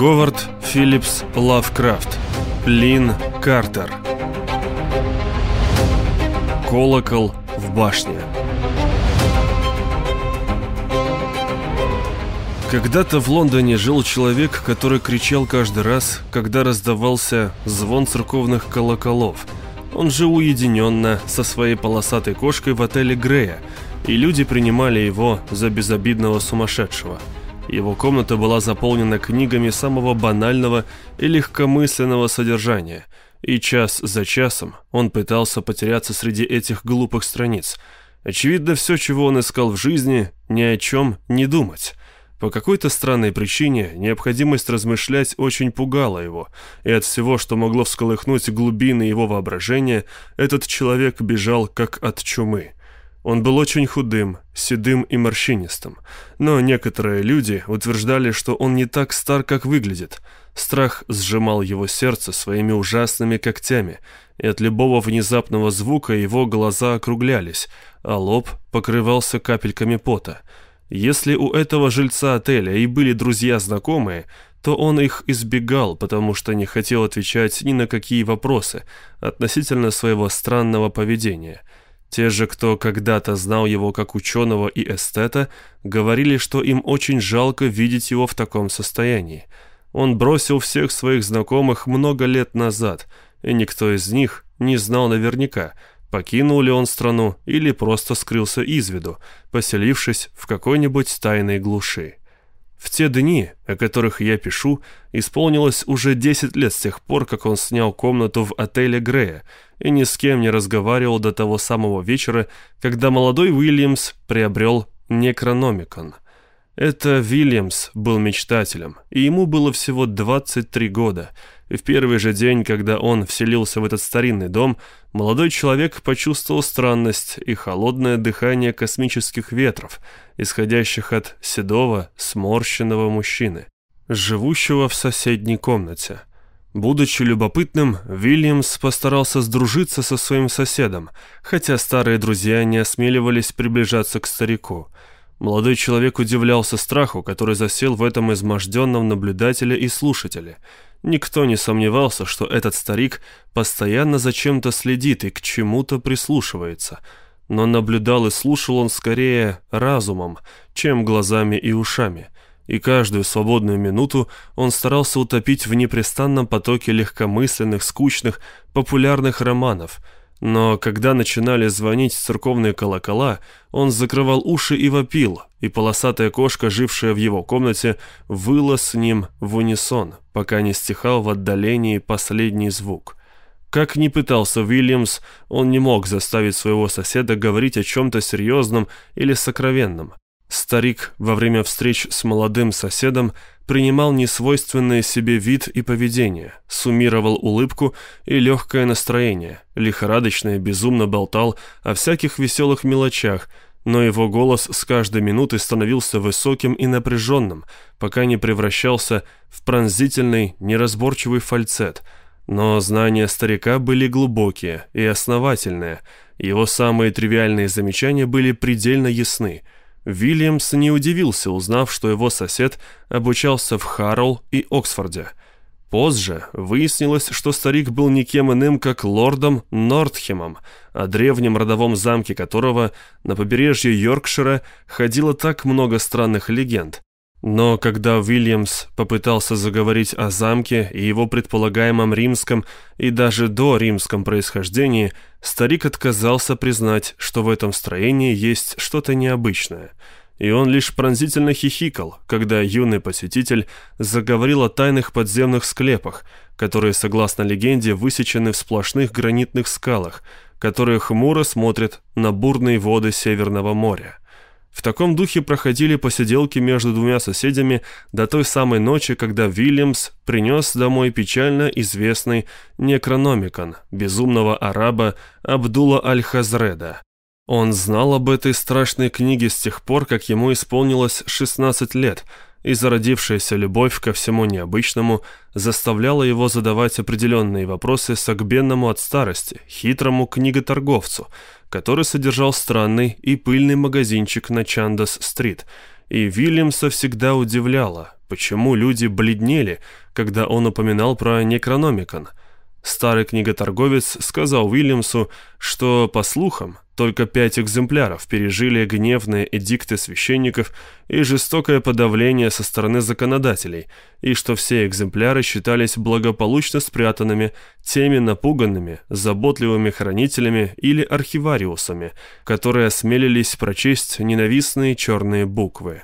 Говард Филлипс Лавкрафт Лин Картер. Колокол в башне. Когда-то в Лондоне жил человек, который кричал каждый раз, когда раздавался звон церковных колоколов. Он жил уединенно со своей полосатой кошкой в отеле Грея, и люди принимали его за безобидного сумасшедшего – его комната была заполнена книгами самого банального и легкомысленного содержания, и час за часом он пытался потеряться среди этих глупых страниц. Очевидно, все, чего он искал в жизни, ни о чем не думать. По какой-то странной причине необходимость размышлять очень пугала его, и от всего, что могло всколыхнуть глубины его воображения, этот человек бежал как от чумы. Он был очень худым, седым и морщинистым, но некоторые люди утверждали, что он не так стар, как выглядит. Страх сжимал его сердце своими ужасными когтями, и от любого внезапного звука его глаза округлялись, а лоб покрывался капельками пота. Если у этого жильца отеля и были друзья-знакомые, то он их избегал, потому что не хотел отвечать ни на какие вопросы относительно своего странного поведения – те же, кто когда-то знал его как ученого и эстета, говорили, что им очень жалко видеть его в таком состоянии. Он бросил всех своих знакомых много лет назад, и никто из них не знал наверняка, покинул ли он страну или просто скрылся из виду, поселившись в какой-нибудь тайной глуши. В те дни, о которых я пишу, исполнилось уже 10 лет с тех пор, как он снял комнату в отеле Грея и ни с кем не разговаривал до того самого вечера, когда молодой Уильямс приобрел Некрономикон. Это Вильямс был мечтателем, и ему было всего 23 года – и в первый же день, когда он вселился в этот старинный дом, молодой человек почувствовал странность и холодное дыхание космических ветров, исходящих от седого, сморщенного мужчины, живущего в соседней комнате. Будучи любопытным, Вильямс постарался сдружиться со своим соседом, хотя старые друзья не осмеливались приближаться к старику. Молодой человек удивлялся страху, который засел в этом изможденном наблюдателе и слушателе – Никто не сомневался, что этот старик постоянно за чем-то следит и к чему-то прислушивается. Но наблюдал и слушал он скорее разумом, чем глазами и ушами. И каждую свободную минуту он старался утопить в непрестанном потоке легкомысленных, скучных, популярных романов – но когда начинали звонить церковные колокола, он закрывал уши и вопил, и полосатая кошка, жившая в его комнате, выла с ним в унисон, пока не стихал в отдалении последний звук. Как ни пытался Уильямс, он не мог заставить своего соседа говорить о чем-то серьезном или сокровенном. Старик во время встреч с молодым соседом принимал несвойственный себе вид и поведение, суммировал улыбку и легкое настроение, лихорадочно и безумно болтал о всяких веселых мелочах, но его голос с каждой минутой становился высоким и напряженным, пока не превращался в пронзительный, неразборчивый фальцет. Но знания старика были глубокие и основательные, его самые тривиальные замечания были предельно ясны – Вильямс не удивился, узнав, что его сосед обучался в Харроу и Оксфорде. Позже выяснилось, что старик был никем иным, как лордом Нортхемом, о древнем родовом замке которого на побережье Йоркшира ходило так много странных легенд. Но когда Уильямс попытался заговорить о замке и его предполагаемом римском и даже до римском происхождении, старик отказался признать, что в этом строении есть что-то необычное. И он лишь пронзительно хихикал, когда юный посетитель заговорил о тайных подземных склепах, которые, согласно легенде, высечены в сплошных гранитных скалах, которые хмуро смотрят на бурные воды Северного моря. В таком духе проходили посиделки между двумя соседями до той самой ночи, когда Вильямс принес домой печально известный некрономикон, безумного араба Абдула Аль-Хазреда. Он знал об этой страшной книге с тех пор, как ему исполнилось 16 лет – и зародившаяся любовь ко всему необычному заставляла его задавать определенные вопросы согбенному от старости, хитрому книготорговцу, который содержал странный и пыльный магазинчик на Чандас-стрит, и Вильямса всегда удивляло, почему люди бледнели, когда он упоминал про Некрономикон. Старый книготорговец сказал Уильямсу, что, по слухам, только пять экземпляров пережили гневные эдикты священников и жестокое подавление со стороны законодателей, и что все экземпляры считались благополучно спрятанными теми напуганными, заботливыми хранителями или архивариусами, которые осмелились прочесть ненавистные черные буквы.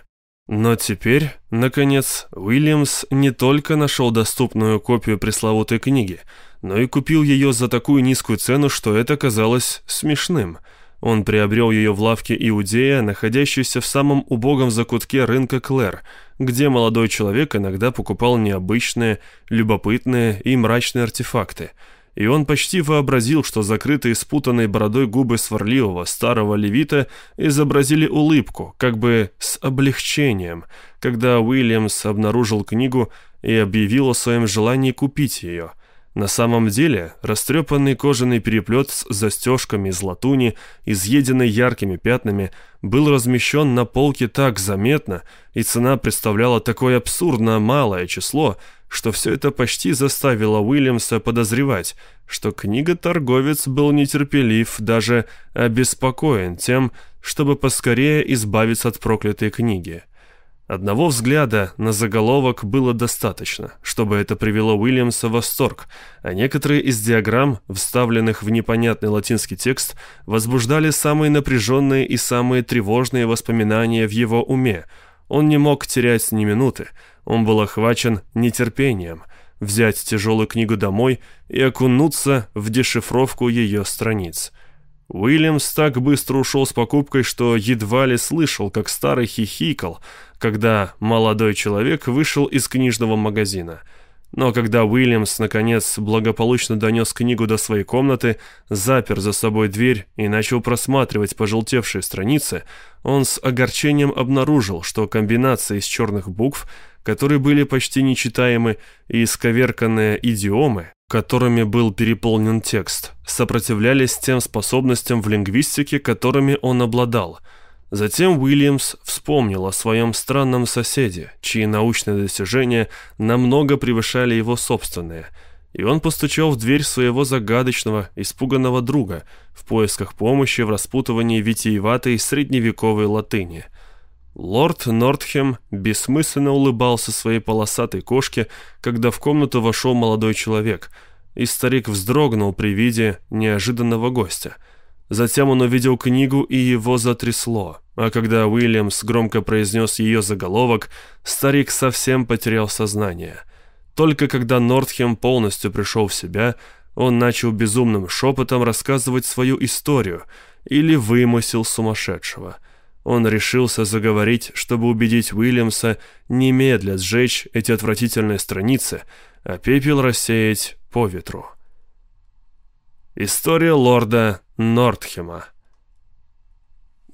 Но теперь, наконец, Уильямс не только нашел доступную копию пресловутой книги, но и купил ее за такую низкую цену, что это казалось смешным – он приобрел ее в лавке Иудея, находящейся в самом убогом закутке рынка Клэр, где молодой человек иногда покупал необычные, любопытные и мрачные артефакты. И он почти вообразил, что закрытые спутанной бородой губы сварливого старого левита изобразили улыбку, как бы с облегчением, когда Уильямс обнаружил книгу и объявил о своем желании купить ее – на самом деле, растрепанный кожаный переплет с застежками из латуни, изъеденный яркими пятнами, был размещен на полке так заметно, и цена представляла такое абсурдно малое число, что все это почти заставило Уильямса подозревать, что книга-торговец был нетерпелив, даже обеспокоен тем, чтобы поскорее избавиться от проклятой книги. Одного взгляда на заголовок было достаточно, чтобы это привело Уильямса в восторг, а некоторые из диаграмм, вставленных в непонятный латинский текст, возбуждали самые напряженные и самые тревожные воспоминания в его уме. Он не мог терять ни минуты, он был охвачен нетерпением взять тяжелую книгу домой и окунуться в дешифровку ее страниц. Уильямс так быстро ушел с покупкой, что едва ли слышал, как старый хихикал, когда молодой человек вышел из книжного магазина. Но когда Уильямс, наконец, благополучно донес книгу до своей комнаты, запер за собой дверь и начал просматривать пожелтевшие страницы, он с огорчением обнаружил, что комбинация из черных букв, которые были почти нечитаемы, и исковерканные идиомы, которыми был переполнен текст, сопротивлялись тем способностям в лингвистике, которыми он обладал – Затем Уильямс вспомнил о своем странном соседе, чьи научные достижения намного превышали его собственные, и он постучал в дверь своего загадочного, испуганного друга в поисках помощи в распутывании витиеватой средневековой латыни. Лорд Нортхем бессмысленно улыбался своей полосатой кошке, когда в комнату вошел молодой человек, и старик вздрогнул при виде неожиданного гостя – Затем он увидел книгу, и его затрясло. А когда Уильямс громко произнес ее заголовок, старик совсем потерял сознание. Только когда Нортхем полностью пришел в себя, он начал безумным шепотом рассказывать свою историю или вымысел сумасшедшего. Он решился заговорить, чтобы убедить Уильямса немедля сжечь эти отвратительные страницы, а пепел рассеять по ветру. История лорда Нортхема.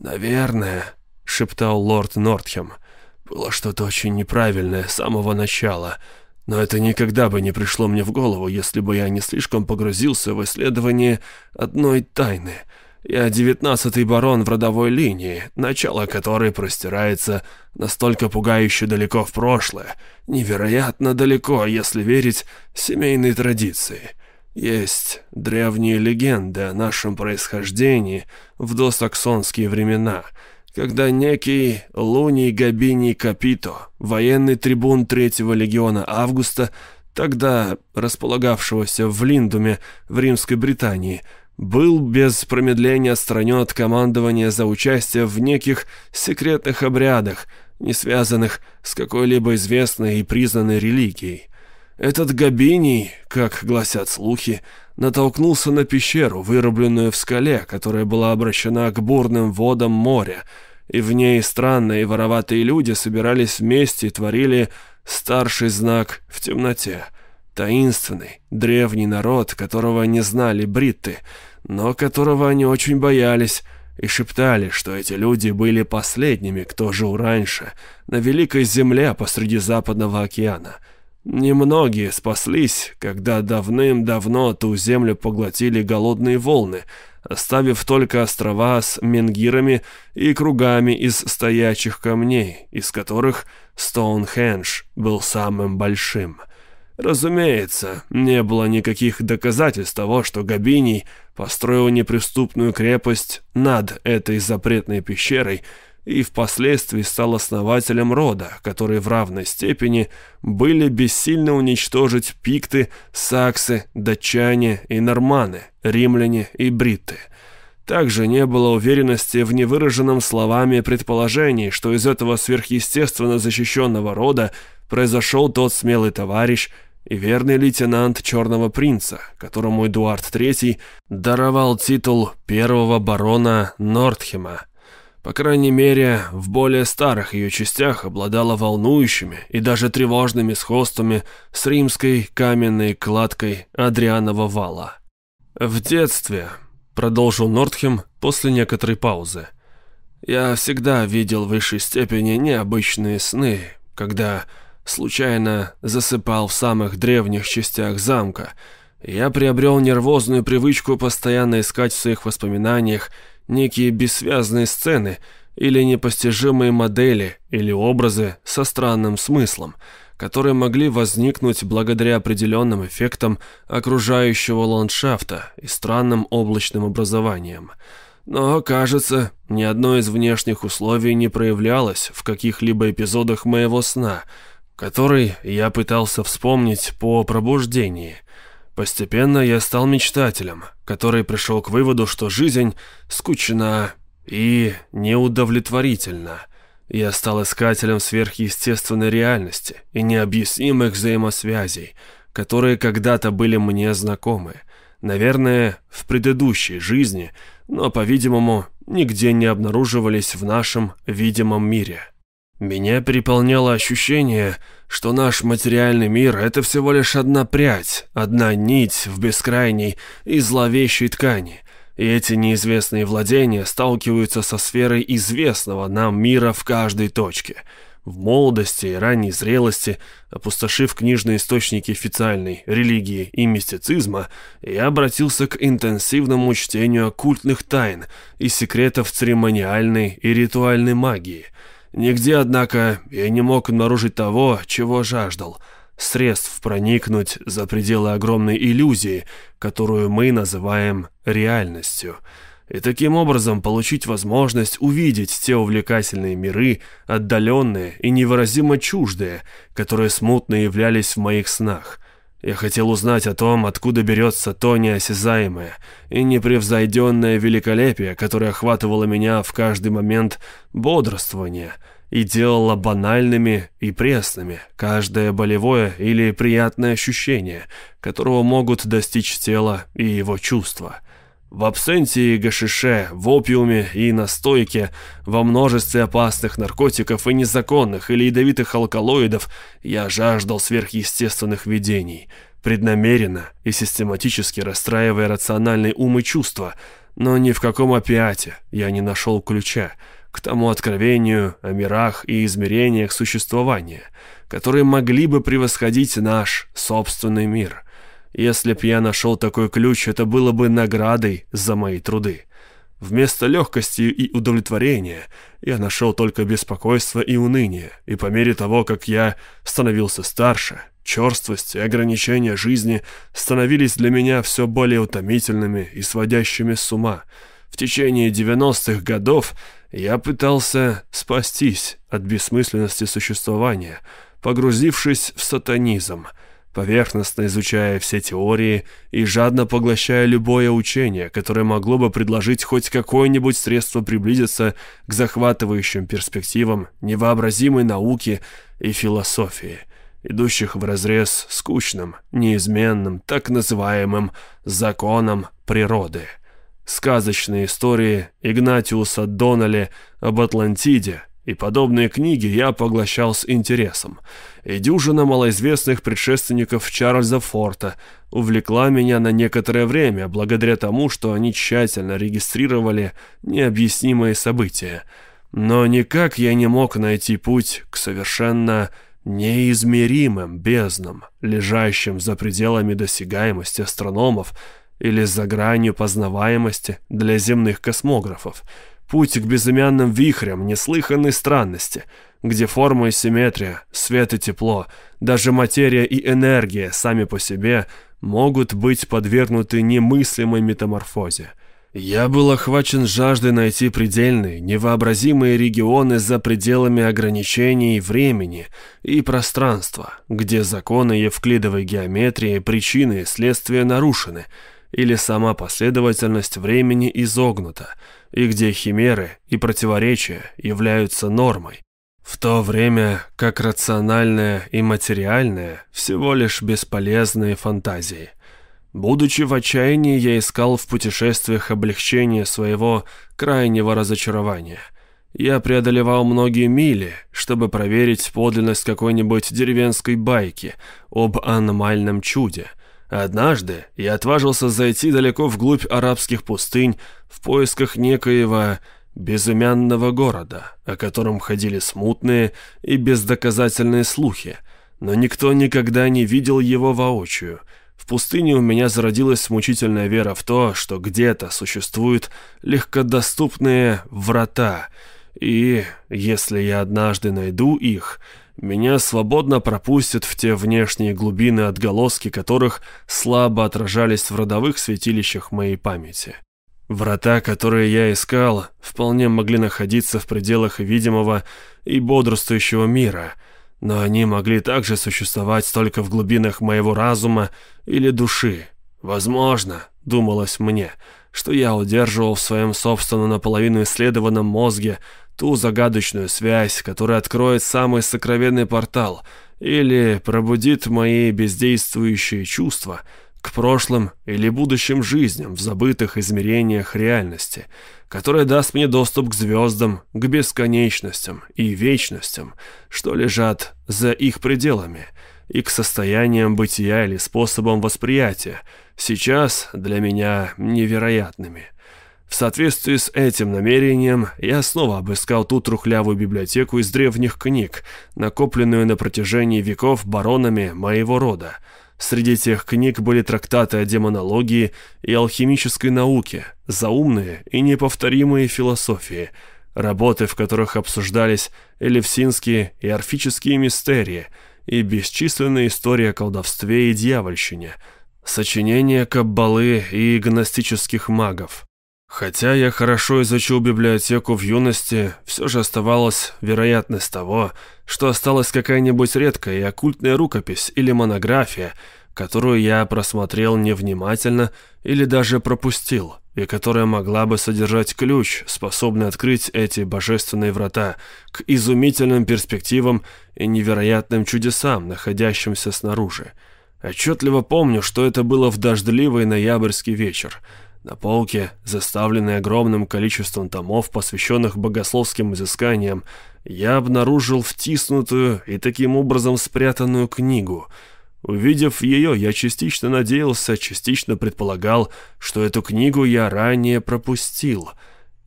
«Наверное», — шептал лорд Нортхем, — «было что-то очень неправильное с самого начала, но это никогда бы не пришло мне в голову, если бы я не слишком погрузился в исследование одной тайны. Я девятнадцатый барон в родовой линии, начало которой простирается настолько пугающе далеко в прошлое, невероятно далеко, если верить семейной традиции». Есть древние легенды о нашем происхождении в досаксонские времена, когда некий Луний Габиний Капито, военный трибун третьего легиона Августа, тогда располагавшегося в Линдуме в Римской Британии, был без промедления отстранен от командования за участие в неких секретных обрядах, не связанных с какой-либо известной и признанной религией. Этот Габиний, как гласят слухи, натолкнулся на пещеру, вырубленную в скале, которая была обращена к бурным водам моря, и в ней странные вороватые люди собирались вместе и творили старший знак в темноте. Таинственный, древний народ, которого не знали бритты, но которого они очень боялись, и шептали, что эти люди были последними, кто жил раньше, на великой земле посреди Западного океана — Немногие спаслись, когда давным-давно ту землю поглотили голодные волны, оставив только острова с менгирами и кругами из стоячих камней, из которых Стоунхендж был самым большим. Разумеется, не было никаких доказательств того, что Габиний построил неприступную крепость над этой запретной пещерой и впоследствии стал основателем рода, который в равной степени были бессильно уничтожить пикты, саксы, датчане и норманы, римляне и бритты. Также не было уверенности в невыраженном словами предположении, что из этого сверхъестественно защищенного рода произошел тот смелый товарищ и верный лейтенант Черного Принца, которому Эдуард III даровал титул первого барона Нортхема, по крайней мере, в более старых ее частях обладала волнующими и даже тревожными сходствами с римской каменной кладкой Адрианова вала. «В детстве», — продолжил Нортхем после некоторой паузы, «я всегда видел в высшей степени необычные сны, когда случайно засыпал в самых древних частях замка. Я приобрел нервозную привычку постоянно искать в своих воспоминаниях некие бессвязные сцены или непостижимые модели или образы со странным смыслом, которые могли возникнуть благодаря определенным эффектам окружающего ландшафта и странным облачным образованиям. Но, кажется, ни одно из внешних условий не проявлялось в каких-либо эпизодах моего сна, который я пытался вспомнить по пробуждении – Постепенно я стал мечтателем, который пришел к выводу, что жизнь скучна и неудовлетворительна. Я стал искателем сверхъестественной реальности и необъяснимых взаимосвязей, которые когда-то были мне знакомы. Наверное, в предыдущей жизни, но, по-видимому, нигде не обнаруживались в нашем видимом мире. Меня переполняло ощущение, что наш материальный мир — это всего лишь одна прядь, одна нить в бескрайней и зловещей ткани, и эти неизвестные владения сталкиваются со сферой известного нам мира в каждой точке. В молодости и ранней зрелости, опустошив книжные источники официальной религии и мистицизма, я обратился к интенсивному чтению оккультных тайн и секретов церемониальной и ритуальной магии — Нигде, однако, я не мог обнаружить того, чего жаждал. Средств проникнуть за пределы огромной иллюзии, которую мы называем реальностью. И таким образом получить возможность увидеть те увлекательные миры, отдаленные и невыразимо чуждые, которые смутно являлись в моих снах. Я хотел узнать о том, откуда берется то неосязаемое и непревзойденное великолепие, которое охватывало меня в каждый момент бодрствования и делало банальными и пресными каждое болевое или приятное ощущение, которого могут достичь тело и его чувства. В абсентии гашише, в опиуме и настойке, во множестве опасных наркотиков и незаконных или ядовитых алкалоидов я жаждал сверхъестественных видений, преднамеренно и систематически расстраивая рациональные ум и чувства, но ни в каком опиате я не нашел ключа к тому откровению о мирах и измерениях существования, которые могли бы превосходить наш собственный мир – если б я нашел такой ключ, это было бы наградой за мои труды. Вместо легкости и удовлетворения я нашел только беспокойство и уныние, и по мере того, как я становился старше, черствость и ограничения жизни становились для меня все более утомительными и сводящими с ума. В течение 90-х годов я пытался спастись от бессмысленности существования, погрузившись в сатанизм – поверхностно изучая все теории и жадно поглощая любое учение, которое могло бы предложить хоть какое-нибудь средство приблизиться к захватывающим перспективам невообразимой науки и философии, идущих вразрез скучным, неизменным, так называемым «законом природы». Сказочные истории Игнатиуса Доннелли об Атлантиде и подобные книги я поглощал с интересом – и дюжина малоизвестных предшественников Чарльза Форта увлекла меня на некоторое время, благодаря тому, что они тщательно регистрировали необъяснимые события. Но никак я не мог найти путь к совершенно неизмеримым безднам, лежащим за пределами досягаемости астрономов или за гранью познаваемости для земных космографов. Путь к безымянным вихрям неслыханной странности, где форма и симметрия, свет и тепло, даже материя и энергия сами по себе могут быть подвергнуты немыслимой метаморфозе. Я был охвачен жаждой найти предельные, невообразимые регионы за пределами ограничений времени и пространства, где законы евклидовой геометрии, причины и следствия нарушены, или сама последовательность времени изогнута, и где химеры и противоречия являются нормой, в то время как рациональное и материальное всего лишь бесполезные фантазии. Будучи в отчаянии, я искал в путешествиях облегчение своего крайнего разочарования. Я преодолевал многие мили, чтобы проверить подлинность какой-нибудь деревенской байки об аномальном чуде. Однажды я отважился зайти далеко вглубь арабских пустынь в поисках некоего безымянного города, о котором ходили смутные и бездоказательные слухи, но никто никогда не видел его воочию. В пустыне у меня зародилась мучительная вера в то, что где-то существуют легкодоступные врата, и, если я однажды найду их, меня свободно пропустят в те внешние глубины, отголоски которых слабо отражались в родовых святилищах моей памяти. Врата, которые я искал, вполне могли находиться в пределах видимого и бодрствующего мира, но они могли также существовать только в глубинах моего разума или души. Возможно, думалось мне, что я удерживал в своем собственном наполовину исследованном мозге ту загадочную связь, которая откроет самый сокровенный портал или пробудит мои бездействующие чувства — к прошлым или будущим жизням в забытых измерениях реальности, которая даст мне доступ к звездам, к бесконечностям и вечностям, что лежат за их пределами, и к состояниям бытия или способам восприятия, сейчас для меня невероятными. В соответствии с этим намерением я снова обыскал ту трухлявую библиотеку из древних книг, накопленную на протяжении веков баронами моего рода – Среди тех книг были трактаты о демонологии и алхимической науке, заумные и неповторимые философии, работы, в которых обсуждались элевсинские и орфические мистерии и бесчисленные истории о колдовстве и дьявольщине, сочинения каббалы и гностических магов. Хотя я хорошо изучил библиотеку в юности, все же оставалась вероятность того, что осталась какая-нибудь редкая и оккультная рукопись или монография, которую я просмотрел невнимательно или даже пропустил, и которая могла бы содержать ключ, способный открыть эти божественные врата к изумительным перспективам и невероятным чудесам, находящимся снаружи. Отчетливо помню, что это было в дождливый ноябрьский вечер – на полке, заставленной огромным количеством томов, посвященных богословским изысканиям, я обнаружил втиснутую и таким образом спрятанную книгу. Увидев ее, я частично надеялся, частично предполагал, что эту книгу я ранее пропустил.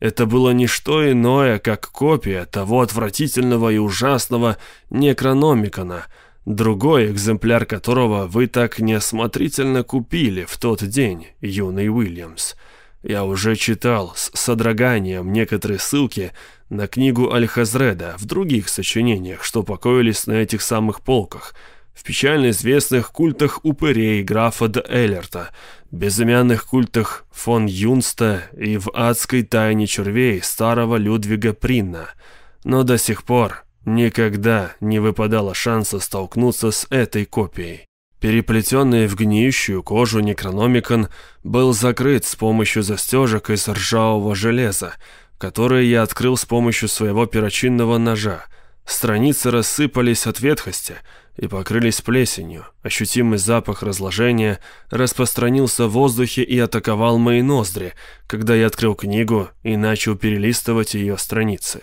Это было не что иное, как копия того отвратительного и ужасного Некрономикона — другой экземпляр которого вы так неосмотрительно купили в тот день, юный Уильямс. Я уже читал с содроганием некоторые ссылки на книгу Аль-Хазреда в других сочинениях, что покоились на этих самых полках, в печально известных культах упырей графа де Эллерта, безымянных культах фон Юнста и в адской тайне червей старого Людвига Принна. Но до сих пор Никогда не выпадало шанса столкнуться с этой копией. Переплетенный в гниющую кожу Некрономикон был закрыт с помощью застежек из ржавого железа, которые я открыл с помощью своего перочинного ножа. Страницы рассыпались от ветхости и покрылись плесенью. Ощутимый запах разложения распространился в воздухе и атаковал мои ноздри, когда я открыл книгу и начал перелистывать ее страницы.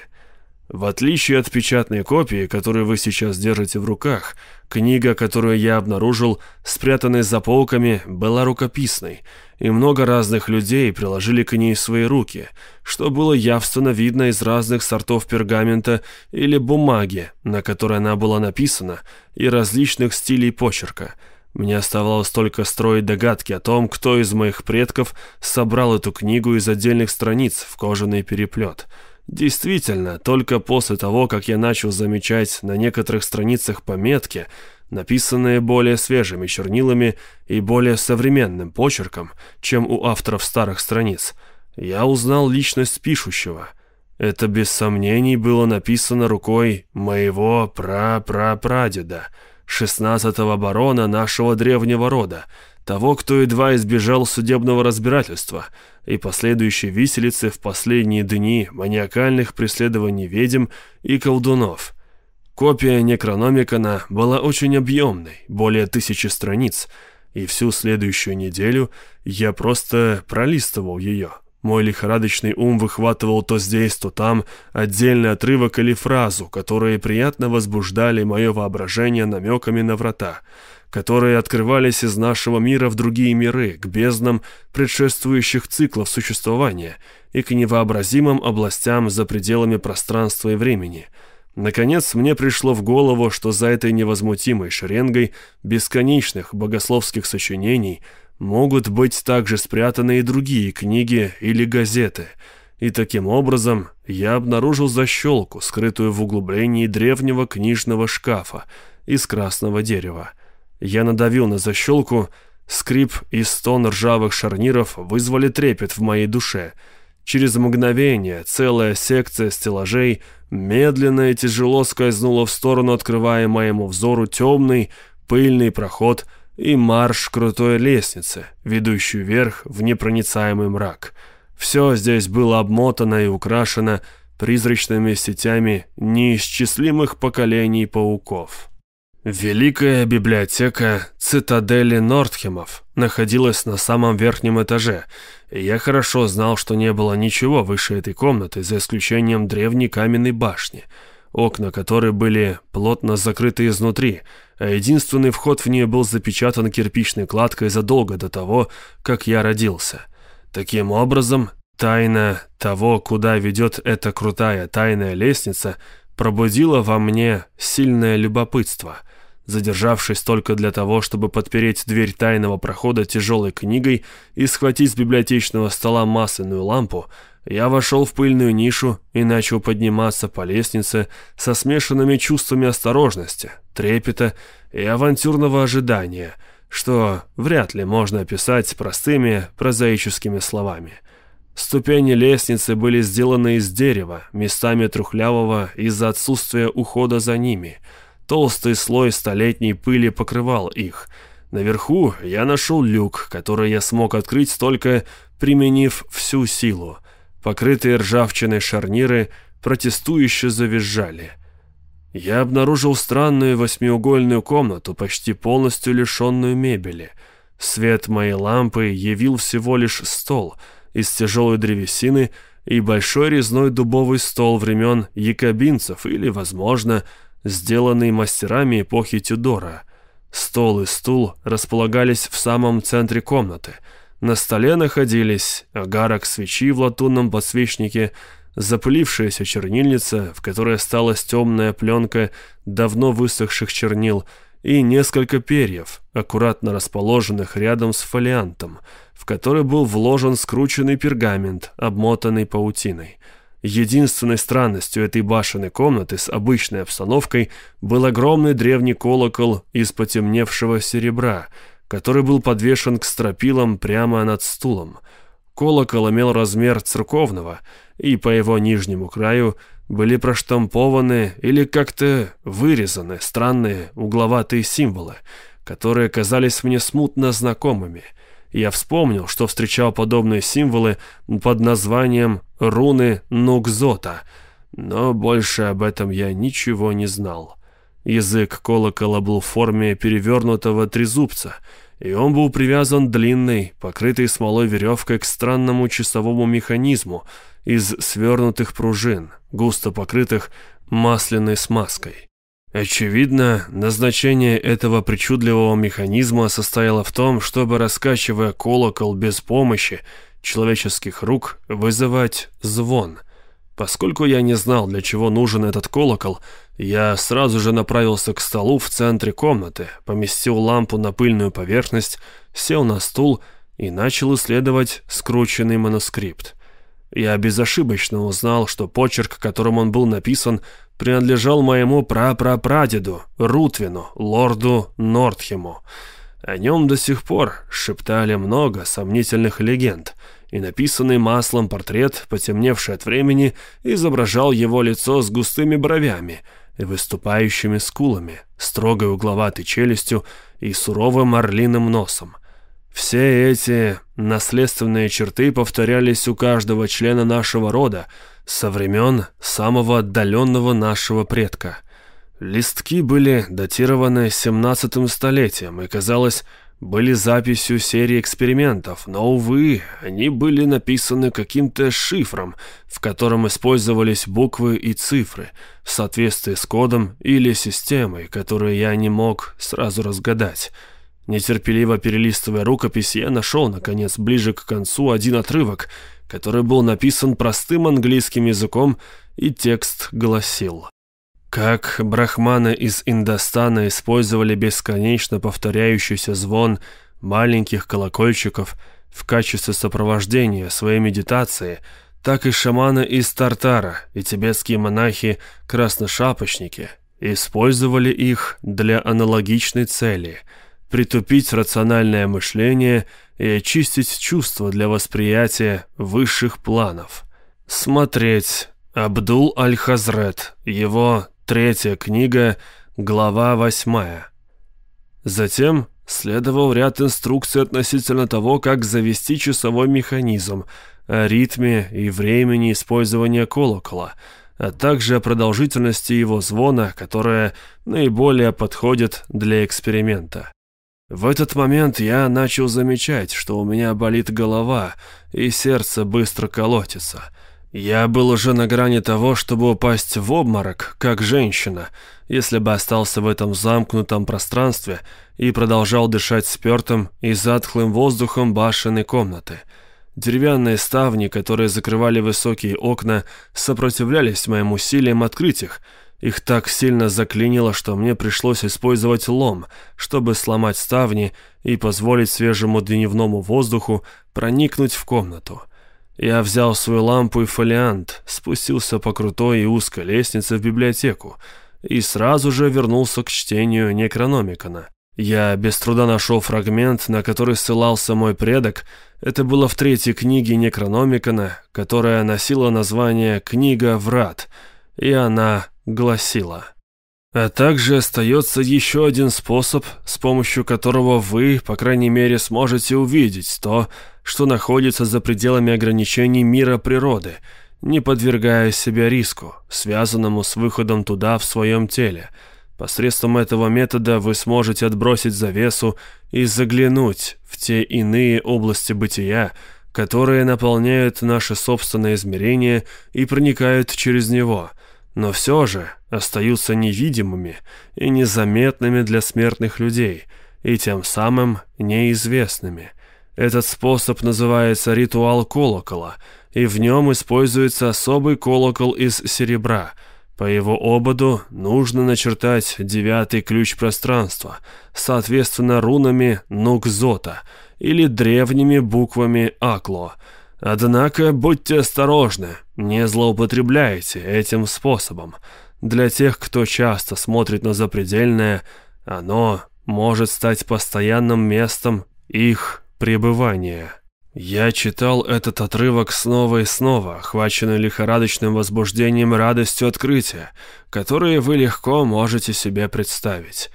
В отличие от печатной копии, которую вы сейчас держите в руках, книга, которую я обнаружил, спрятанной за полками, была рукописной, и много разных людей приложили к ней свои руки, что было явственно видно из разных сортов пергамента или бумаги, на которой она была написана, и различных стилей почерка. Мне оставалось только строить догадки о том, кто из моих предков собрал эту книгу из отдельных страниц в кожаный переплет. Действительно, только после того, как я начал замечать на некоторых страницах пометки, написанные более свежими чернилами и более современным почерком, чем у авторов старых страниц, я узнал личность пишущего. Это без сомнений было написано рукой моего пра-пра-прадеда — шестнадцатого барона нашего древнего рода, того, кто едва избежал судебного разбирательства и последующей виселицы в последние дни маниакальных преследований ведьм и колдунов. Копия Некрономикона была очень объемной, более тысячи страниц, и всю следующую неделю я просто пролистывал ее. Мой лихорадочный ум выхватывал то здесь, то там отдельный отрывок или фразу, которые приятно возбуждали мое воображение намеками на врата, которые открывались из нашего мира в другие миры, к безднам предшествующих циклов существования и к невообразимым областям за пределами пространства и времени. Наконец, мне пришло в голову, что за этой невозмутимой шеренгой бесконечных богословских сочинений – могут быть также спрятаны и другие книги или газеты, и таким образом я обнаружил защелку, скрытую в углублении древнего книжного шкафа из красного дерева. Я надавил на защелку, скрип и стон ржавых шарниров вызвали трепет в моей душе. Через мгновение целая секция стеллажей медленно и тяжело скользнула в сторону, открывая моему взору темный, пыльный проход — и марш крутой лестницы, ведущей вверх в непроницаемый мрак. Все здесь было обмотано и украшено призрачными сетями неисчислимых поколений пауков. Великая библиотека цитадели Нортхемов находилась на самом верхнем этаже, и я хорошо знал, что не было ничего выше этой комнаты, за исключением древней каменной башни — окна которой были плотно закрыты изнутри, а единственный вход в нее был запечатан кирпичной кладкой задолго до того, как я родился. Таким образом, тайна того, куда ведет эта крутая тайная лестница, пробудила во мне сильное любопытство. Задержавшись только для того, чтобы подпереть дверь тайного прохода тяжелой книгой и схватить с библиотечного стола масляную лампу, я вошел в пыльную нишу и начал подниматься по лестнице со смешанными чувствами осторожности, трепета и авантюрного ожидания, что вряд ли можно описать простыми прозаическими словами. Ступени лестницы были сделаны из дерева, местами трухлявого из-за отсутствия ухода за ними. Толстый слой столетней пыли покрывал их. Наверху я нашел люк, который я смог открыть только применив всю силу. Покрытые ржавчиной шарниры протестующе завизжали. Я обнаружил странную восьмиугольную комнату, почти полностью лишенную мебели. Свет моей лампы явил всего лишь стол из тяжелой древесины и большой резной дубовый стол времен якобинцев или, возможно, сделанный мастерами эпохи Тюдора. Стол и стул располагались в самом центре комнаты — на столе находились огарок свечи в латунном подсвечнике, запылившаяся чернильница, в которой осталась темная пленка давно высохших чернил, и несколько перьев, аккуратно расположенных рядом с фолиантом, в который был вложен скрученный пергамент, обмотанный паутиной. Единственной странностью этой башенной комнаты с обычной обстановкой был огромный древний колокол из потемневшего серебра — который был подвешен к стропилам прямо над стулом. Колокол имел размер церковного, и по его нижнему краю были проштампованы или как-то вырезаны странные угловатые символы, которые казались мне смутно знакомыми. Я вспомнил, что встречал подобные символы под названием руны Нукзота, но больше об этом я ничего не знал. Язык колокола был в форме перевернутого трезубца — и он был привязан длинной, покрытой смолой веревкой к странному часовому механизму из свернутых пружин, густо покрытых масляной смазкой. Очевидно, назначение этого причудливого механизма состояло в том, чтобы, раскачивая колокол без помощи человеческих рук, вызывать звон. Поскольку я не знал, для чего нужен этот колокол, я сразу же направился к столу в центре комнаты, поместил лампу на пыльную поверхность, сел на стул и начал исследовать скрученный манускрипт. Я безошибочно узнал, что почерк, которым он был написан, принадлежал моему прапрапрадеду, Рутвину, лорду Нортхему. О нем до сих пор шептали много сомнительных легенд, и написанный маслом портрет, потемневший от времени, изображал его лицо с густыми бровями и выступающими скулами, строгой угловатой челюстью и суровым орлиным носом. Все эти наследственные черты повторялись у каждого члена нашего рода со времен самого отдаленного нашего предка. Листки были датированы 17 столетием и, казалось, были записью серии экспериментов, но, увы, они были написаны каким-то шифром, в котором использовались буквы и цифры в соответствии с кодом или системой, которую я не мог сразу разгадать. Нетерпеливо перелистывая рукопись, я нашел, наконец, ближе к концу один отрывок, который был написан простым английским языком, и текст гласил. Как брахманы из Индостана использовали бесконечно повторяющийся звон маленьких колокольчиков в качестве сопровождения своей медитации, так и шаманы из Тартара и тибетские монахи-красношапочники использовали их для аналогичной цели – притупить рациональное мышление и очистить чувства для восприятия высших планов. Смотреть Абдул Аль-Хазрет, его Третья книга, глава восьмая. Затем следовал ряд инструкций относительно того, как завести часовой механизм, о ритме и времени использования колокола, а также о продолжительности его звона, которая наиболее подходит для эксперимента. В этот момент я начал замечать, что у меня болит голова и сердце быстро колотится – я был уже на грани того, чтобы упасть в обморок, как женщина, если бы остался в этом замкнутом пространстве и продолжал дышать спертым и затхлым воздухом башенной комнаты. Деревянные ставни, которые закрывали высокие окна, сопротивлялись моим усилиям открыть их. Их так сильно заклинило, что мне пришлось использовать лом, чтобы сломать ставни и позволить свежему дневному воздуху проникнуть в комнату. Я взял свою лампу и фолиант, спустился по крутой и узкой лестнице в библиотеку и сразу же вернулся к чтению Некрономикона. Я без труда нашел фрагмент, на который ссылался мой предок. Это было в третьей книге Некрономикона, которая носила название «Книга врат», и она гласила а также остается еще один способ, с помощью которого вы, по крайней мере, сможете увидеть то, что находится за пределами ограничений мира природы, не подвергая себя риску, связанному с выходом туда в своем теле. Посредством этого метода вы сможете отбросить завесу и заглянуть в те иные области бытия, которые наполняют наше собственное измерение и проникают через него – но все же остаются невидимыми и незаметными для смертных людей, и тем самым неизвестными. Этот способ называется ритуал колокола, и в нем используется особый колокол из серебра. По его ободу нужно начертать девятый ключ пространства, соответственно рунами Нукзота или древними буквами Акло – Однако будьте осторожны, не злоупотребляйте этим способом. Для тех, кто часто смотрит на запредельное, оно может стать постоянным местом их пребывания. Я читал этот отрывок снова и снова, охваченный лихорадочным возбуждением радостью открытия, которые вы легко можете себе представить.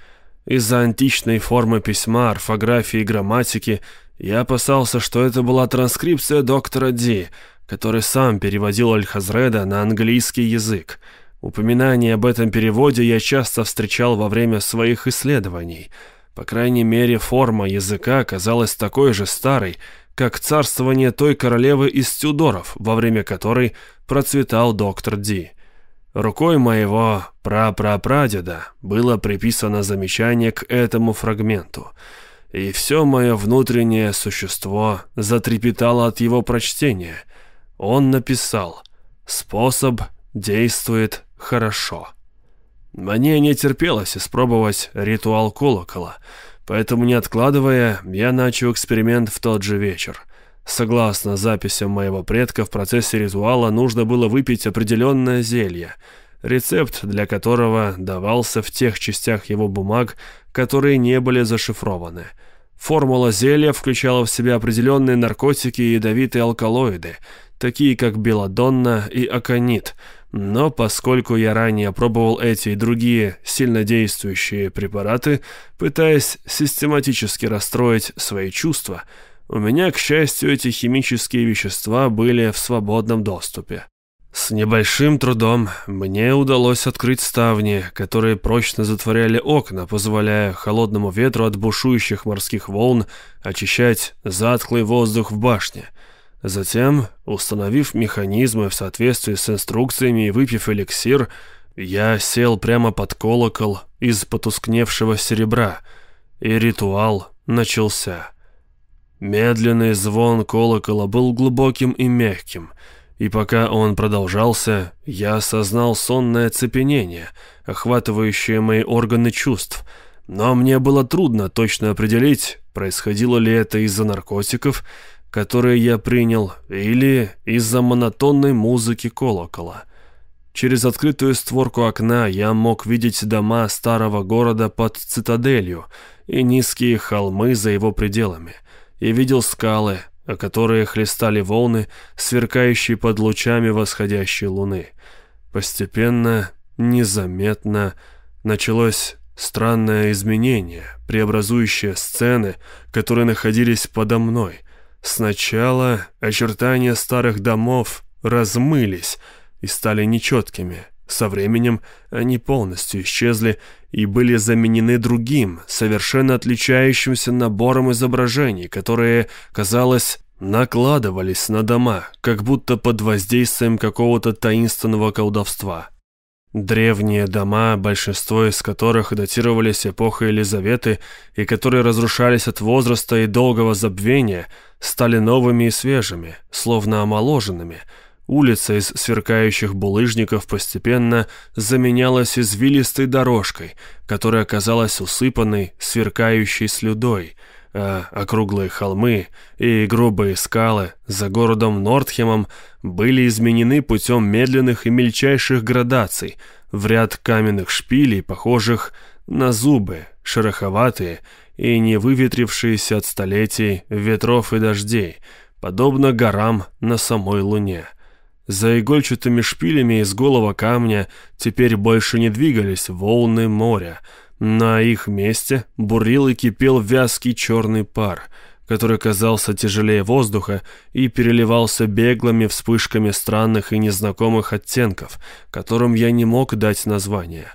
Из-за античной формы письма, орфографии и грамматики я опасался, что это была транскрипция доктора Ди, который сам переводил Аль-Хазреда на английский язык. Упоминание об этом переводе я часто встречал во время своих исследований. По крайней мере, форма языка оказалась такой же старой, как царствование той королевы из Тюдоров, во время которой процветал доктор Ди. Рукой моего прапрапрадеда было приписано замечание к этому фрагменту — и все мое внутреннее существо затрепетало от его прочтения. Он написал Способ действует хорошо. Мне не терпелось испробовать ритуал колокола, поэтому, не откладывая, я начал эксперимент в тот же вечер. Согласно записям моего предка, в процессе ритуала нужно было выпить определенное зелье, рецепт для которого давался в тех частях его бумаг, которые не были зашифрованы. Формула зелья включала в себя определенные наркотики и ядовитые алкалоиды, такие как белладонна и аконит – но поскольку я ранее пробовал эти и другие сильнодействующие препараты, пытаясь систематически расстроить свои чувства, у меня, к счастью, эти химические вещества были в свободном доступе. С небольшим трудом мне удалось открыть ставни, которые прочно затворяли окна, позволяя холодному ветру от бушующих морских волн очищать затхлый воздух в башне – Затем, установив механизмы в соответствии с инструкциями и выпив эликсир, я сел прямо под колокол из потускневшего серебра, и ритуал начался. Медленный звон колокола был глубоким и мягким, и пока он продолжался, я осознал сонное цепенение, охватывающее мои органы чувств, но мне было трудно точно определить, происходило ли это из-за наркотиков которые я принял, или из-за монотонной музыки колокола. Через открытую створку окна я мог видеть дома старого города под цитаделью и низкие холмы за его пределами, и видел скалы, о которые хлестали волны, сверкающие под лучами восходящей луны. Постепенно, незаметно, началось странное изменение, преобразующее сцены, которые находились подо мной — Сначала очертания старых домов размылись и стали нечеткими. Со временем они полностью исчезли и были заменены другим, совершенно отличающимся набором изображений, которые, казалось, накладывались на дома, как будто под воздействием какого-то таинственного колдовства. Древние дома, большинство из которых датировались эпохой Елизаветы и которые разрушались от возраста и долгого забвения, стали новыми и свежими, словно омоложенными. Улица из сверкающих булыжников постепенно заменялась извилистой дорожкой, которая оказалась усыпанной сверкающей слюдой – а округлые холмы и грубые скалы за городом Нортхемом были изменены путем медленных и мельчайших градаций в ряд каменных шпилей, похожих на зубы, шероховатые и не выветрившиеся от столетий ветров и дождей, подобно горам на самой луне. За игольчатыми шпилями из голого камня теперь больше не двигались волны моря — на их месте бурил и кипел вязкий черный пар, который казался тяжелее воздуха и переливался беглыми вспышками странных и незнакомых оттенков, которым я не мог дать название.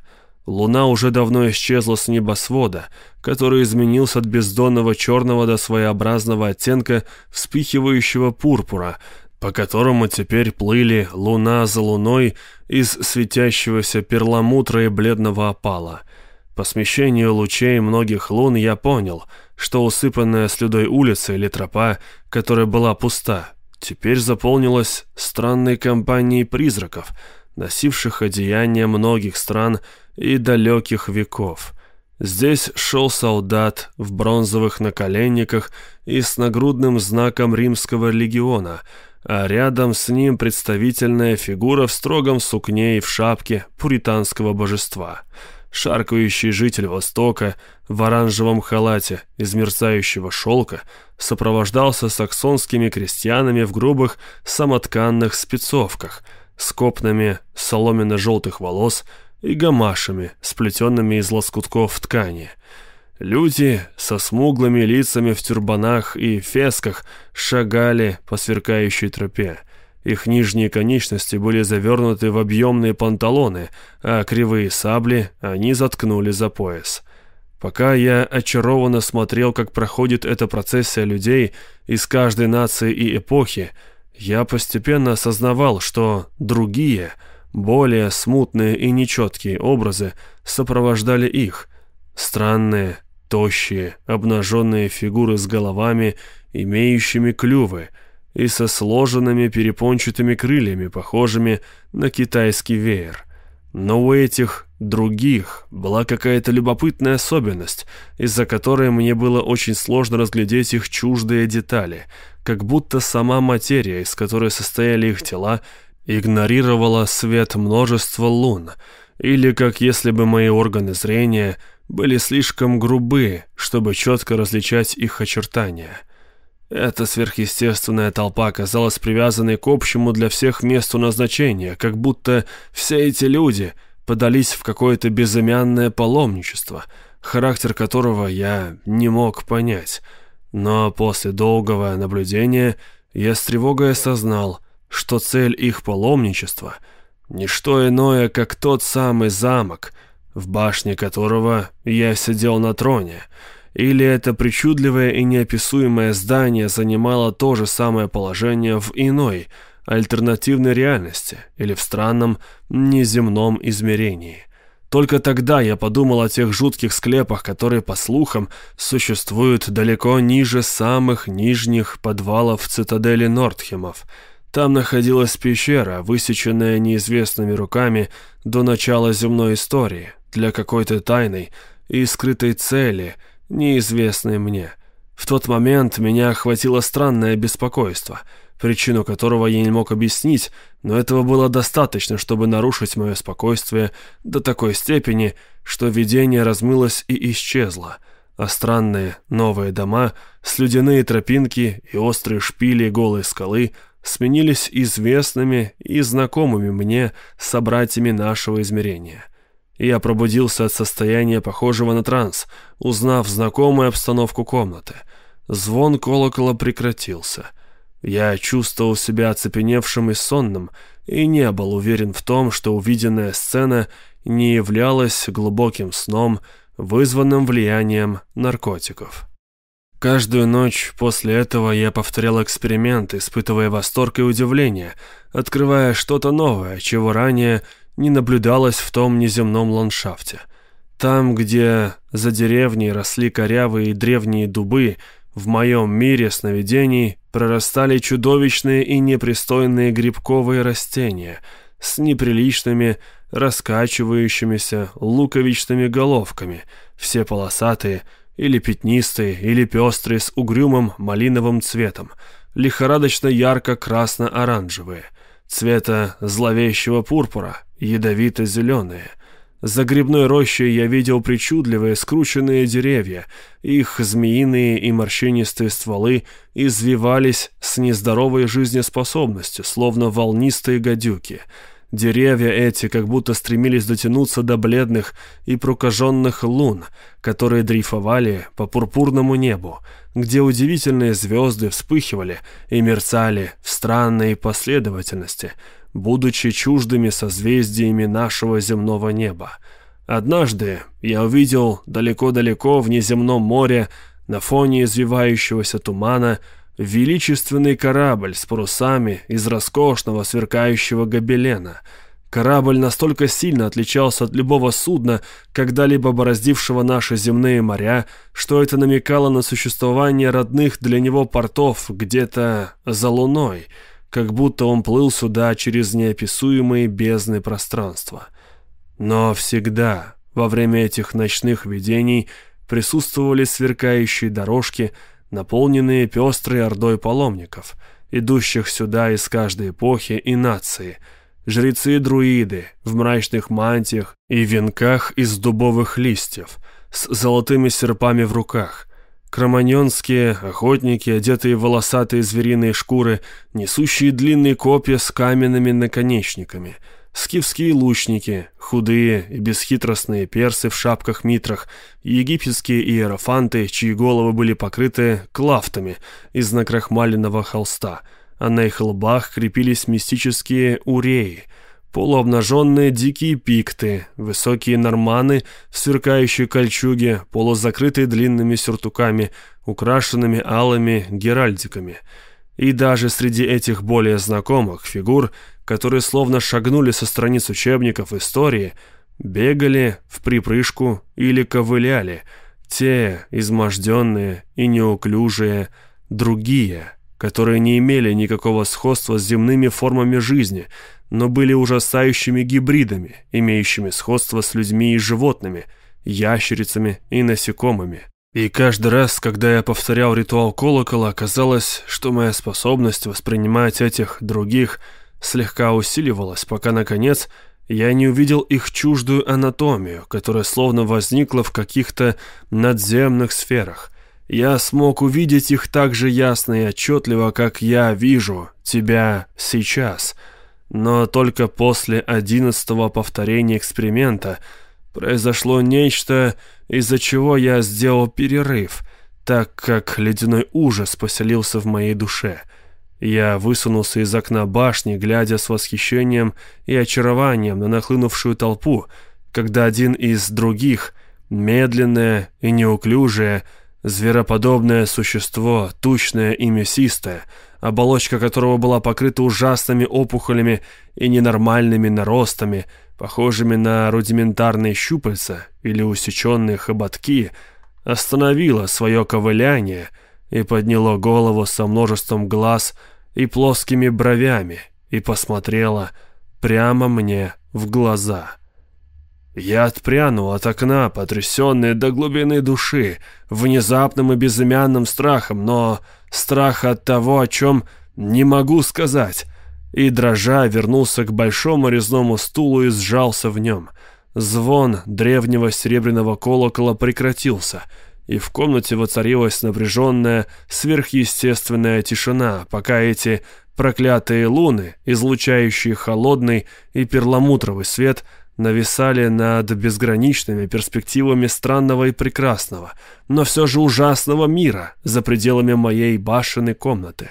Луна уже давно исчезла с небосвода, который изменился от бездонного черного до своеобразного оттенка вспыхивающего пурпура, по которому теперь плыли луна за луной из светящегося перламутра и бледного опала — по смещению лучей многих лун я понял, что усыпанная слюдой улица или тропа, которая была пуста, теперь заполнилась странной компанией призраков, носивших одеяния многих стран и далеких веков. Здесь шел солдат в бронзовых наколенниках и с нагрудным знаком римского легиона, а рядом с ним представительная фигура в строгом сукне и в шапке пуританского божества — Шаркающий житель Востока в оранжевом халате из мерцающего шелка сопровождался саксонскими крестьянами в грубых самотканных спецовках с копнами соломенно-желтых волос и гамашами, сплетенными из лоскутков ткани. Люди со смуглыми лицами в тюрбанах и фесках шагали по сверкающей тропе. Их нижние конечности были завернуты в объемные панталоны, а кривые сабли они заткнули за пояс. Пока я очарованно смотрел, как проходит эта процессия людей из каждой нации и эпохи, я постепенно осознавал, что другие, более смутные и нечеткие образы сопровождали их. Странные, тощие, обнаженные фигуры с головами, имеющими клювы — и со сложенными перепончатыми крыльями, похожими на китайский веер. Но у этих других была какая-то любопытная особенность, из-за которой мне было очень сложно разглядеть их чуждые детали, как будто сама материя, из которой состояли их тела, игнорировала свет множества лун, или как если бы мои органы зрения были слишком грубы, чтобы четко различать их очертания. Эта сверхъестественная толпа казалась привязанной к общему для всех месту назначения, как будто все эти люди подались в какое-то безымянное паломничество, характер которого я не мог понять. Но после долгого наблюдения я с тревогой осознал, что цель их паломничества — не что иное, как тот самый замок, в башне которого я сидел на троне, или это причудливое и неописуемое здание занимало то же самое положение в иной, альтернативной реальности или в странном, неземном измерении. Только тогда я подумал о тех жутких склепах, которые, по слухам, существуют далеко ниже самых нижних подвалов цитадели Нортхемов – там находилась пещера, высеченная неизвестными руками до начала земной истории, для какой-то тайной и скрытой цели, неизвестной мне. В тот момент меня охватило странное беспокойство, причину которого я не мог объяснить, но этого было достаточно, чтобы нарушить мое спокойствие до такой степени, что видение размылось и исчезло, а странные новые дома, слюдяные тропинки и острые шпили голой скалы — сменились известными и знакомыми мне собратьями нашего измерения. Я пробудился от состояния, похожего на транс, узнав знакомую обстановку комнаты. Звон колокола прекратился. Я чувствовал себя оцепеневшим и сонным, и не был уверен в том, что увиденная сцена не являлась глубоким сном, вызванным влиянием наркотиков. Каждую ночь после этого я повторял эксперимент, испытывая восторг и удивление, открывая что-то новое, чего ранее не наблюдалось в том неземном ландшафте. Там, где за деревней росли корявые древние дубы, в моем мире сновидений прорастали чудовищные и непристойные грибковые растения с неприличными, раскачивающимися луковичными головками, все полосатые, или пятнистые, или пестрые с угрюмым малиновым цветом, лихорадочно ярко-красно-оранжевые, цвета зловещего пурпура, ядовито-зеленые. За грибной рощей я видел причудливые скрученные деревья, их змеиные и морщинистые стволы извивались с нездоровой жизнеспособностью, словно волнистые гадюки — Деревья эти как будто стремились дотянуться до бледных и прокаженных лун, которые дрейфовали по пурпурному небу, где удивительные звезды вспыхивали и мерцали в странной последовательности, будучи чуждыми созвездиями нашего земного неба. Однажды я увидел далеко-далеко в неземном море на фоне извивающегося тумана Величественный корабль с парусами из роскошного сверкающего гобелена. Корабль настолько сильно отличался от любого судна, когда-либо бороздившего наши земные моря, что это намекало на существование родных для него портов где-то за луной, как будто он плыл сюда через неописуемые бездны пространства. Но всегда, во время этих ночных видений, присутствовали сверкающие дорожки – наполненные пестрой ордой паломников, идущих сюда из каждой эпохи и нации, жрецы-друиды в мрачных мантиях и венках из дубовых листьев, с золотыми серпами в руках, кроманьонские охотники, одетые в волосатые звериные шкуры, несущие длинные копья с каменными наконечниками — скифские лучники, худые и бесхитростные персы в шапках-митрах, египетские иерофанты, чьи головы были покрыты клафтами из накрахмаленного холста, а на их лбах крепились мистические уреи, полуобнаженные дикие пикты, высокие норманы в сверкающей кольчуге, полузакрытые длинными сюртуками, украшенными алыми геральдиками. И даже среди этих более знакомых фигур – которые словно шагнули со страниц учебников истории, бегали в припрыжку или ковыляли, те изможденные и неуклюжие, другие, которые не имели никакого сходства с земными формами жизни, но были ужасающими гибридами, имеющими сходство с людьми и животными, ящерицами и насекомыми. И каждый раз, когда я повторял ритуал колокола, казалось, что моя способность воспринимать этих других слегка усиливалась, пока, наконец, я не увидел их чуждую анатомию, которая словно возникла в каких-то надземных сферах. Я смог увидеть их так же ясно и отчетливо, как я вижу тебя сейчас. Но только после одиннадцатого повторения эксперимента произошло нечто, из-за чего я сделал перерыв, так как ледяной ужас поселился в моей душе. Я высунулся из окна башни, глядя с восхищением и очарованием на нахлынувшую толпу, когда один из других, медленное и неуклюжее, Звероподобное существо, тучное и мясистое, оболочка которого была покрыта ужасными опухолями и ненормальными наростами, похожими на рудиментарные щупальца или усеченные хоботки, остановило свое ковыляние и подняло голову со множеством глаз и плоскими бровями и посмотрело прямо мне в глаза. Я отпрянул от окна, потрясенный до глубины души, внезапным и безымянным страхом, но страх от того, о чем не могу сказать, и, дрожа, вернулся к большому резному стулу и сжался в нем. Звон древнего серебряного колокола прекратился, и в комнате воцарилась напряженная, сверхъестественная тишина, пока эти проклятые луны, излучающие холодный и перламутровый свет, нависали над безграничными перспективами странного и прекрасного, но все же ужасного мира за пределами моей башенной комнаты.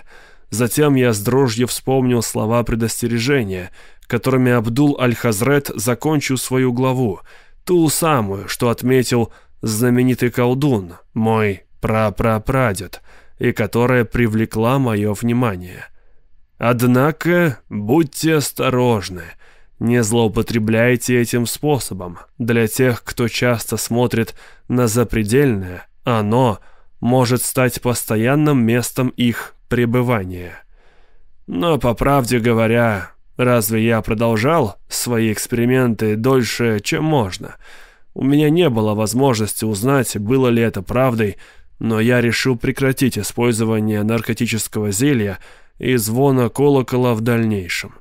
Затем я с дрожью вспомнил слова предостережения, которыми Абдул Аль-Хазрет закончил свою главу, ту самую, что отметил знаменитый колдун, мой прапрапрадед, и которая привлекла мое внимание. Однако будьте осторожны — не злоупотребляйте этим способом. Для тех, кто часто смотрит на запредельное, оно может стать постоянным местом их пребывания. Но, по правде говоря, разве я продолжал свои эксперименты дольше, чем можно? У меня не было возможности узнать, было ли это правдой, но я решил прекратить использование наркотического зелья и звона колокола в дальнейшем.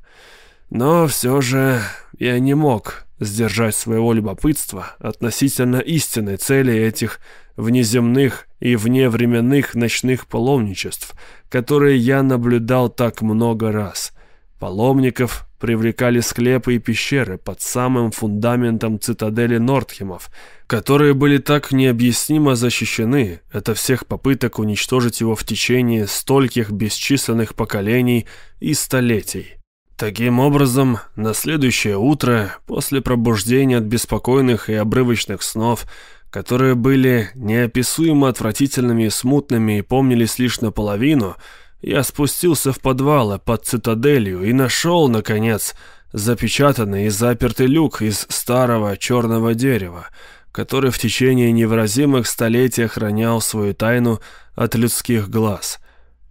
Но все же я не мог сдержать своего любопытства относительно истинной цели этих внеземных и вневременных ночных паломничеств, которые я наблюдал так много раз. Паломников привлекали склепы и пещеры под самым фундаментом цитадели Нортхемов, которые были так необъяснимо защищены от всех попыток уничтожить его в течение стольких бесчисленных поколений и столетий. Таким образом, на следующее утро, после пробуждения от беспокойных и обрывочных снов, которые были неописуемо отвратительными и смутными и помнились лишь наполовину, я спустился в подвалы под цитаделью и нашел, наконец, запечатанный и запертый люк из старого черного дерева, который в течение невыразимых столетий охранял свою тайну от людских глаз.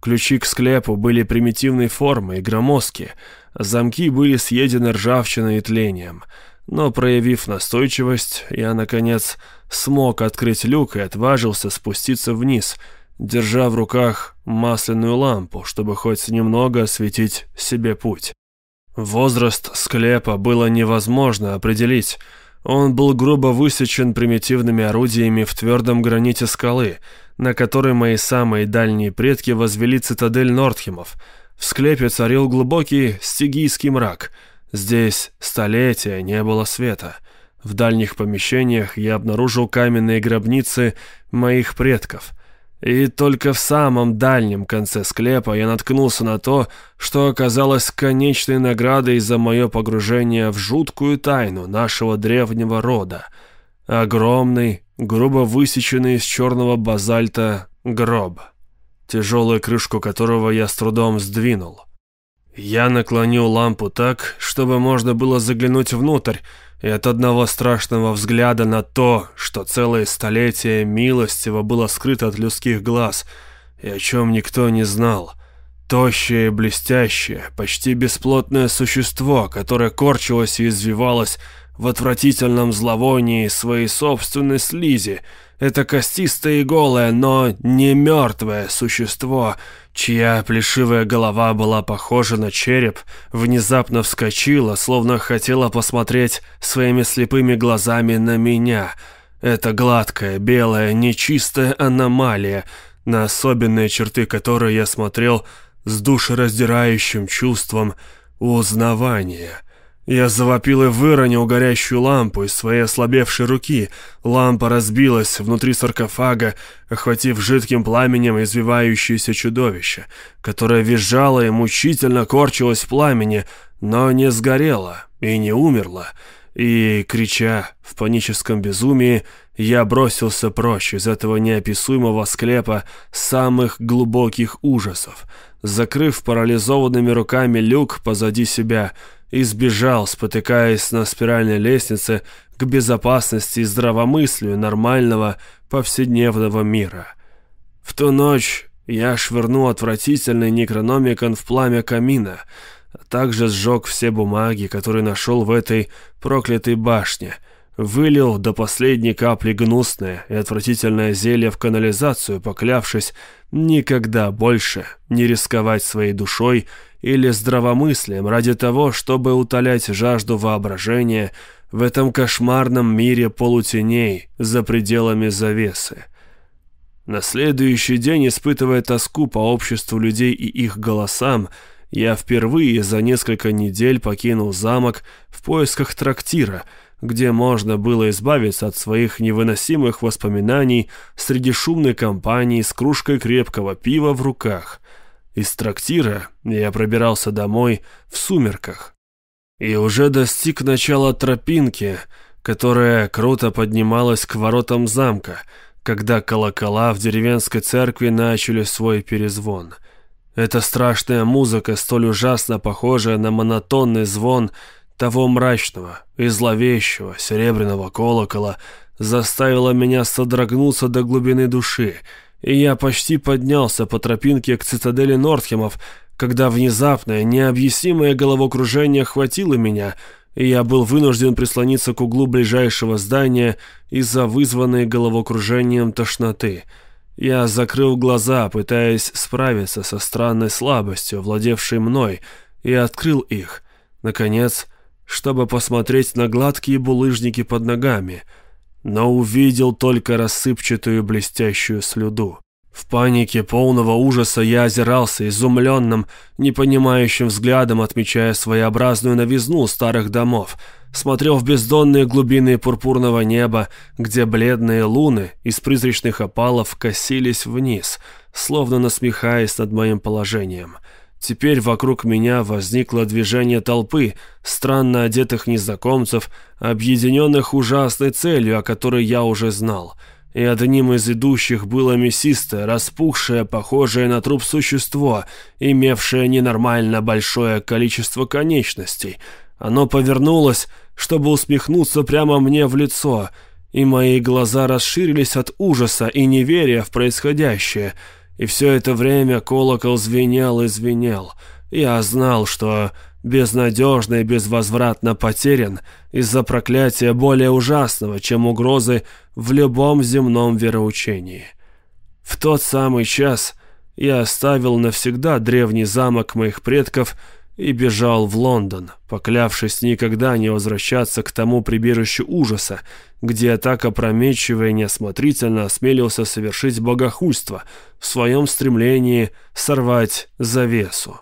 Ключи к склепу были примитивной формы и громоздкие, Замки были съедены ржавчиной и тлением. Но, проявив настойчивость, я, наконец, смог открыть люк и отважился спуститься вниз, держа в руках масляную лампу, чтобы хоть немного осветить себе путь. Возраст склепа было невозможно определить. Он был грубо высечен примитивными орудиями в твердом граните скалы, на которой мои самые дальние предки возвели цитадель Нортхемов — в склепе царил глубокий стигийский мрак. Здесь столетия не было света. В дальних помещениях я обнаружил каменные гробницы моих предков. И только в самом дальнем конце склепа я наткнулся на то, что оказалось конечной наградой за мое погружение в жуткую тайну нашего древнего рода. Огромный, грубо высеченный из черного базальта гроб тяжелую крышку которого я с трудом сдвинул. Я наклонил лампу так, чтобы можно было заглянуть внутрь, и от одного страшного взгляда на то, что целое столетие милостиво было скрыто от людских глаз, и о чем никто не знал, Тощее, блестящее, почти бесплотное существо, которое корчилось и извивалось в отвратительном зловонии своей собственной слизи. Это костистое и голое, но не мертвое существо, чья плешивая голова была похожа на череп, внезапно вскочила, словно хотела посмотреть своими слепыми глазами на меня. Это гладкая, белая, нечистая аномалия, на особенные черты которой я смотрел с душераздирающим чувством узнавания — я завопил и выронил горящую лампу из своей ослабевшей руки. Лампа разбилась внутри саркофага, охватив жидким пламенем извивающееся чудовище, которое визжало и мучительно корчилось в пламени, но не сгорело и не умерло. И, крича в паническом безумии, я бросился прочь из этого неописуемого склепа самых глубоких ужасов, закрыв парализованными руками люк позади себя — и сбежал, спотыкаясь на спиральной лестнице к безопасности и здравомыслию нормального повседневного мира. В ту ночь я швырнул отвратительный некрономикон в пламя камина, а также сжег все бумаги, которые нашел в этой проклятой башне, вылил до последней капли гнусное и отвратительное зелье в канализацию, поклявшись никогда больше не рисковать своей душой или здравомыслием ради того, чтобы утолять жажду воображения в этом кошмарном мире полутеней за пределами завесы. На следующий день, испытывая тоску по обществу людей и их голосам, я впервые за несколько недель покинул замок в поисках трактира, где можно было избавиться от своих невыносимых воспоминаний среди шумной компании с кружкой крепкого пива в руках. Из трактира я пробирался домой в сумерках и уже достиг начала тропинки, которая круто поднималась к воротам замка, когда колокола в деревенской церкви начали свой перезвон. Эта страшная музыка, столь ужасно похожая на монотонный звон того мрачного и зловещего серебряного колокола, заставила меня содрогнуться до глубины души — и я почти поднялся по тропинке к цитадели Нортхемов, когда внезапное, необъяснимое головокружение хватило меня, и я был вынужден прислониться к углу ближайшего здания из-за вызванной головокружением тошноты. Я закрыл глаза, пытаясь справиться со странной слабостью, владевшей мной, и открыл их, наконец, чтобы посмотреть на гладкие булыжники под ногами — но увидел только рассыпчатую блестящую слюду. В панике полного ужаса я озирался изумленным, непонимающим взглядом, отмечая своеобразную новизну старых домов, смотрел в бездонные глубины пурпурного неба, где бледные луны из призрачных опалов косились вниз, словно насмехаясь над моим положением — Теперь вокруг меня возникло движение толпы, странно одетых незнакомцев, объединенных ужасной целью, о которой я уже знал. И одним из идущих было мясистое, распухшее, похожее на труп существо, имевшее ненормально большое количество конечностей. Оно повернулось, чтобы усмехнуться прямо мне в лицо, и мои глаза расширились от ужаса и неверия в происходящее — и все это время колокол звенел и звенел. Я знал, что безнадежно и безвозвратно потерян из-за проклятия более ужасного, чем угрозы в любом земном вероучении. В тот самый час я оставил навсегда древний замок моих предков и бежал в Лондон, поклявшись никогда не возвращаться к тому прибежищу ужаса, где так опрометчиво и неосмотрительно осмелился совершить богохульство в своем стремлении сорвать завесу.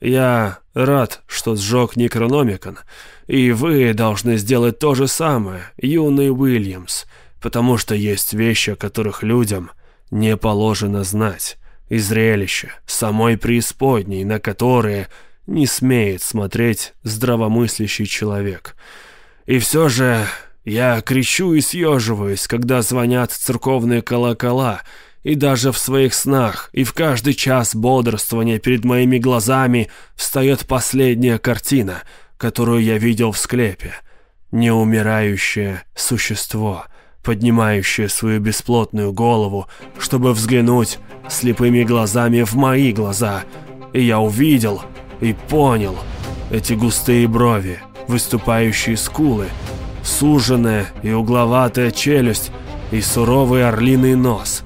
Я рад, что сжег Некрономикон, и вы должны сделать то же самое, юный Уильямс, потому что есть вещи, о которых людям не положено знать, и зрелища самой преисподней, на которые не смеет смотреть здравомыслящий человек. И все же я кричу и съеживаюсь, когда звонят церковные колокола, и даже в своих снах, и в каждый час бодрствования перед моими глазами встает последняя картина, которую я видел в склепе. Неумирающее существо, поднимающее свою бесплотную голову, чтобы взглянуть слепыми глазами в мои глаза — И я увидел и понял эти густые брови, выступающие скулы, суженная и угловатая челюсть и суровый орлиный нос.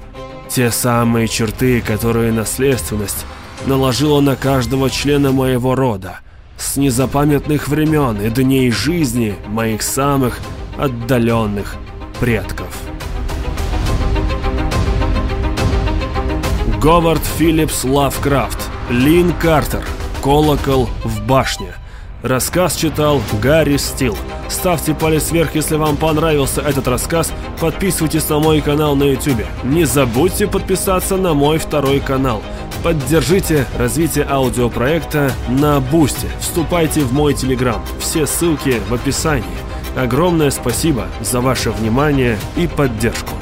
Те самые черты, которые наследственность наложила на каждого члена моего рода, с незапамятных времен и дней жизни моих самых отдаленных предков. Говард Филлипс Лавкрафт, Лин Картер, «Колокол в башне». Рассказ читал Гарри Стил. Ставьте палец вверх, если вам понравился этот рассказ. Подписывайтесь на мой канал на YouTube. Не забудьте подписаться на мой второй канал. Поддержите развитие аудиопроекта на Бусте. Вступайте в мой Телеграм. Все ссылки в описании. Огромное спасибо за ваше внимание и поддержку.